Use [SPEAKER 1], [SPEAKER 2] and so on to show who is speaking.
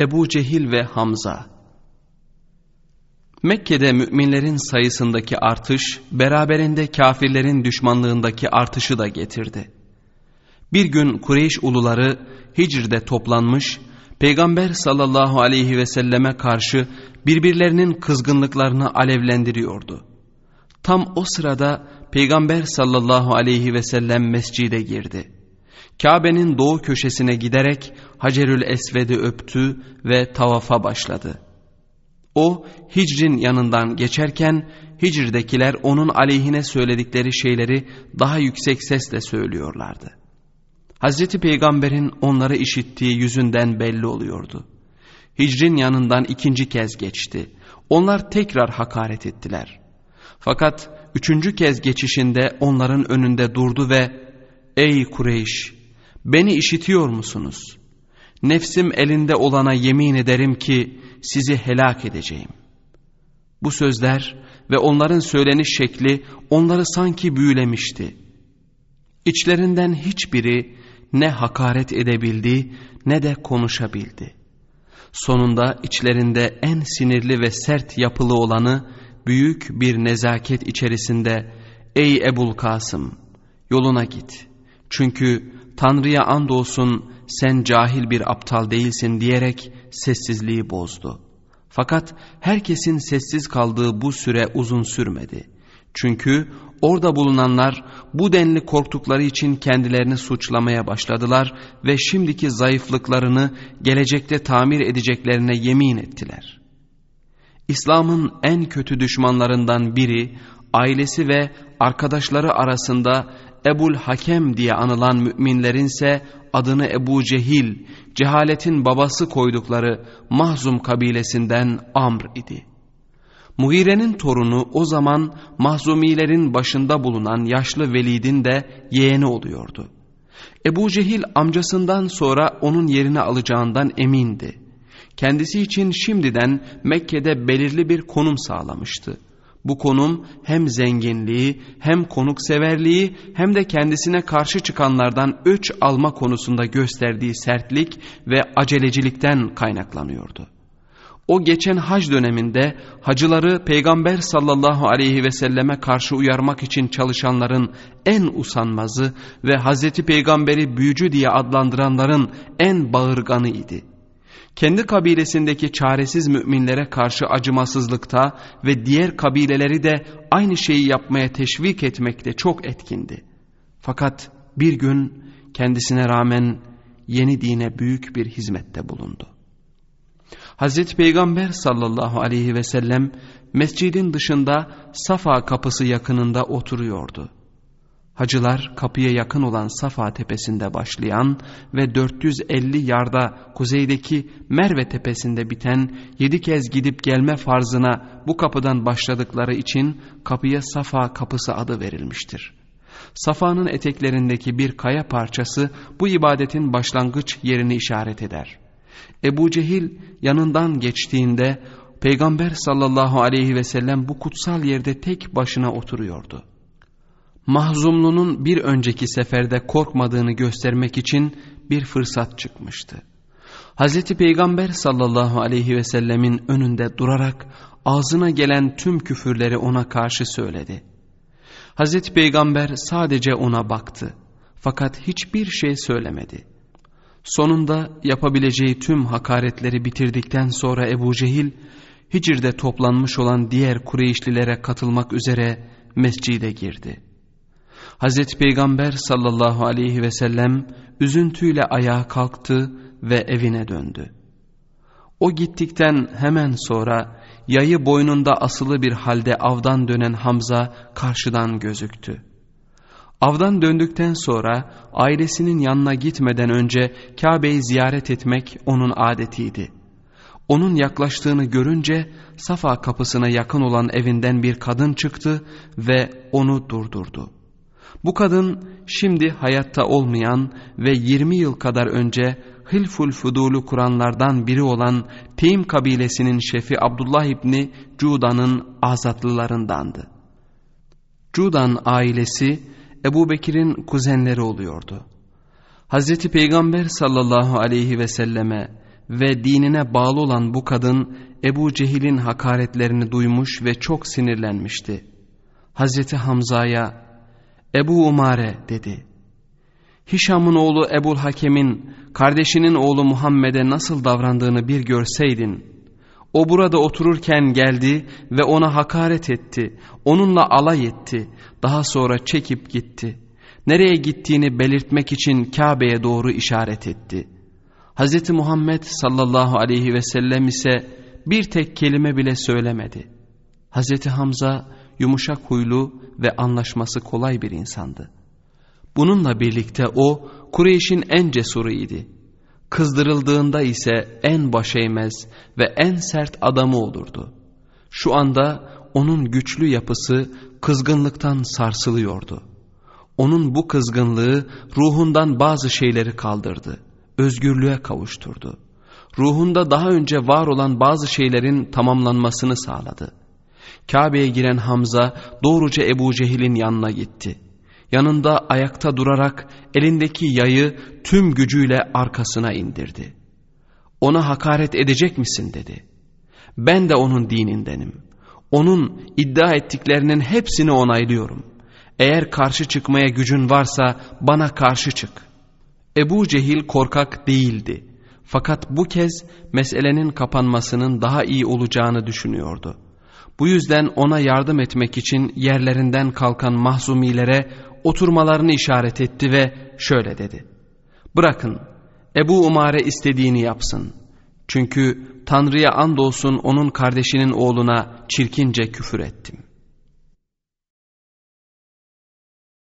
[SPEAKER 1] Ebu Cehil ve Hamza Mekke'de müminlerin sayısındaki artış, beraberinde kafirlerin düşmanlığındaki artışı da getirdi. Bir gün Kureyş uluları Hicr'de toplanmış, Peygamber sallallahu aleyhi ve selleme karşı birbirlerinin kızgınlıklarını alevlendiriyordu. Tam o sırada Peygamber sallallahu aleyhi ve sellem mescide girdi. Kabe'nin doğu köşesine giderek Hacerül Esved'i öptü ve tavafa başladı. O Hicr'in yanından geçerken Hicr'dekiler onun aleyhine söyledikleri şeyleri daha yüksek sesle söylüyorlardı. Hazreti Peygamber'in onları işittiği yüzünden belli oluyordu. Hicr'in yanından ikinci kez geçti. Onlar tekrar hakaret ettiler. Fakat üçüncü kez geçişinde onların önünde durdu ve ''Ey Kureyş, beni işitiyor musunuz? Nefsim elinde olana yemin ederim ki sizi helak edeceğim.'' Bu sözler ve onların söyleniş şekli onları sanki büyülemişti. İçlerinden hiçbiri ne hakaret edebildi ne de konuşabildi. Sonunda içlerinde en sinirli ve sert yapılı olanı büyük bir nezaket içerisinde ''Ey Ebul Kasım yoluna git. Çünkü Tanrı'ya andolsun sen cahil bir aptal değilsin.'' diyerek sessizliği bozdu. Fakat herkesin sessiz kaldığı bu süre uzun sürmedi. Çünkü orada bulunanlar bu denli korktukları için kendilerini suçlamaya başladılar ve şimdiki zayıflıklarını gelecekte tamir edeceklerine yemin ettiler. İslam'ın en kötü düşmanlarından biri ailesi ve arkadaşları arasında Ebul Hakem diye anılan müminlerinse adını Ebu Cehil, cehaletin babası koydukları Mahzum kabilesinden Amr idi. Muhire'nin torunu o zaman Mahzumilerin başında bulunan yaşlı Velid'in de yeğeni oluyordu. Ebu Cehil amcasından sonra onun yerini alacağından emindi. Kendisi için şimdiden Mekke'de belirli bir konum sağlamıştı. Bu konum hem zenginliği hem konukseverliği hem de kendisine karşı çıkanlardan öç alma konusunda gösterdiği sertlik ve acelecilikten kaynaklanıyordu. O geçen hac döneminde hacıları Peygamber sallallahu aleyhi ve selleme karşı uyarmak için çalışanların en usanmazı ve Hazreti Peygamber'i büyücü diye adlandıranların en bağırganı idi. Kendi kabilesindeki çaresiz müminlere karşı acımasızlıkta ve diğer kabileleri de aynı şeyi yapmaya teşvik etmekte çok etkindi. Fakat bir gün kendisine rağmen yeni dine büyük bir hizmette bulundu. Hazreti Peygamber sallallahu aleyhi ve sellem mescidin dışında Safa kapısı yakınında oturuyordu. Hacılar kapıya yakın olan Safa tepesinde başlayan ve 450 yarda kuzeydeki Merve tepesinde biten yedi kez gidip gelme farzına bu kapıdan başladıkları için kapıya Safa kapısı adı verilmiştir. Safa'nın eteklerindeki bir kaya parçası bu ibadetin başlangıç yerini işaret eder. Ebu Cehil yanından geçtiğinde Peygamber sallallahu aleyhi ve sellem bu kutsal yerde tek başına oturuyordu. Mahzumlu'nun bir önceki seferde korkmadığını göstermek için bir fırsat çıkmıştı. Hazreti Peygamber sallallahu aleyhi ve sellemin önünde durarak ağzına gelen tüm küfürleri ona karşı söyledi. Hazreti Peygamber sadece ona baktı fakat hiçbir şey söylemedi. Sonunda yapabileceği tüm hakaretleri bitirdikten sonra Ebu Cehil, Hicr'de toplanmış olan diğer Kureyşlilere katılmak üzere mescide girdi. Hazreti Peygamber sallallahu aleyhi ve sellem üzüntüyle ayağa kalktı ve evine döndü. O gittikten hemen sonra yayı boynunda asılı bir halde avdan dönen Hamza karşıdan gözüktü. Avdan döndükten sonra ailesinin yanına gitmeden önce Kabe'yi ziyaret etmek onun adetiydi. Onun yaklaştığını görünce Safa kapısına yakın olan evinden bir kadın çıktı ve onu durdurdu. Bu kadın şimdi hayatta olmayan ve 20 yıl kadar önce Hilful Fudul'u kuranlardan biri olan Teym kabilesinin şefi Abdullah İbni Cuda'nın azatlılarındandı. Cudan ailesi Ebu Bekir'in kuzenleri oluyordu. Hazreti Peygamber sallallahu aleyhi ve selleme ve dinine bağlı olan bu kadın Ebu Cehil'in hakaretlerini duymuş ve çok sinirlenmişti. Hazreti Hamza'ya Ebu Umare dedi. Hişam'ın oğlu Ebul Hakem'in kardeşinin oğlu Muhammed'e nasıl davrandığını bir görseydin. O burada otururken geldi ve ona hakaret etti, onunla alay etti, daha sonra çekip gitti. Nereye gittiğini belirtmek için Kabe'ye doğru işaret etti. Hz. Muhammed sallallahu aleyhi ve sellem ise bir tek kelime bile söylemedi. Hz. Hamza yumuşak huylu ve anlaşması kolay bir insandı. Bununla birlikte o Kureyş'in en cesuruydu. Kızdırıldığında ise en başeymez ve en sert adamı olurdu. Şu anda onun güçlü yapısı kızgınlıktan sarsılıyordu. Onun bu kızgınlığı ruhundan bazı şeyleri kaldırdı, özgürlüğe kavuşturdu. Ruhunda daha önce var olan bazı şeylerin tamamlanmasını sağladı. Kabe'ye giren Hamza doğruca Ebu Cehil'in yanına gitti. Yanında ayakta durarak elindeki yayı tüm gücüyle arkasına indirdi. Ona hakaret edecek misin dedi. Ben de onun dinindenim. Onun iddia ettiklerinin hepsini onaylıyorum. Eğer karşı çıkmaya gücün varsa bana karşı çık. Ebu Cehil korkak değildi. Fakat bu kez meselenin kapanmasının daha iyi olacağını düşünüyordu. Bu yüzden ona yardım etmek için yerlerinden kalkan mahzumilere oturmalarını işaret etti ve şöyle dedi. Bırakın Ebu Umare istediğini yapsın. Çünkü Tanrı'ya andolsun onun kardeşinin oğluna çirkince küfür ettim.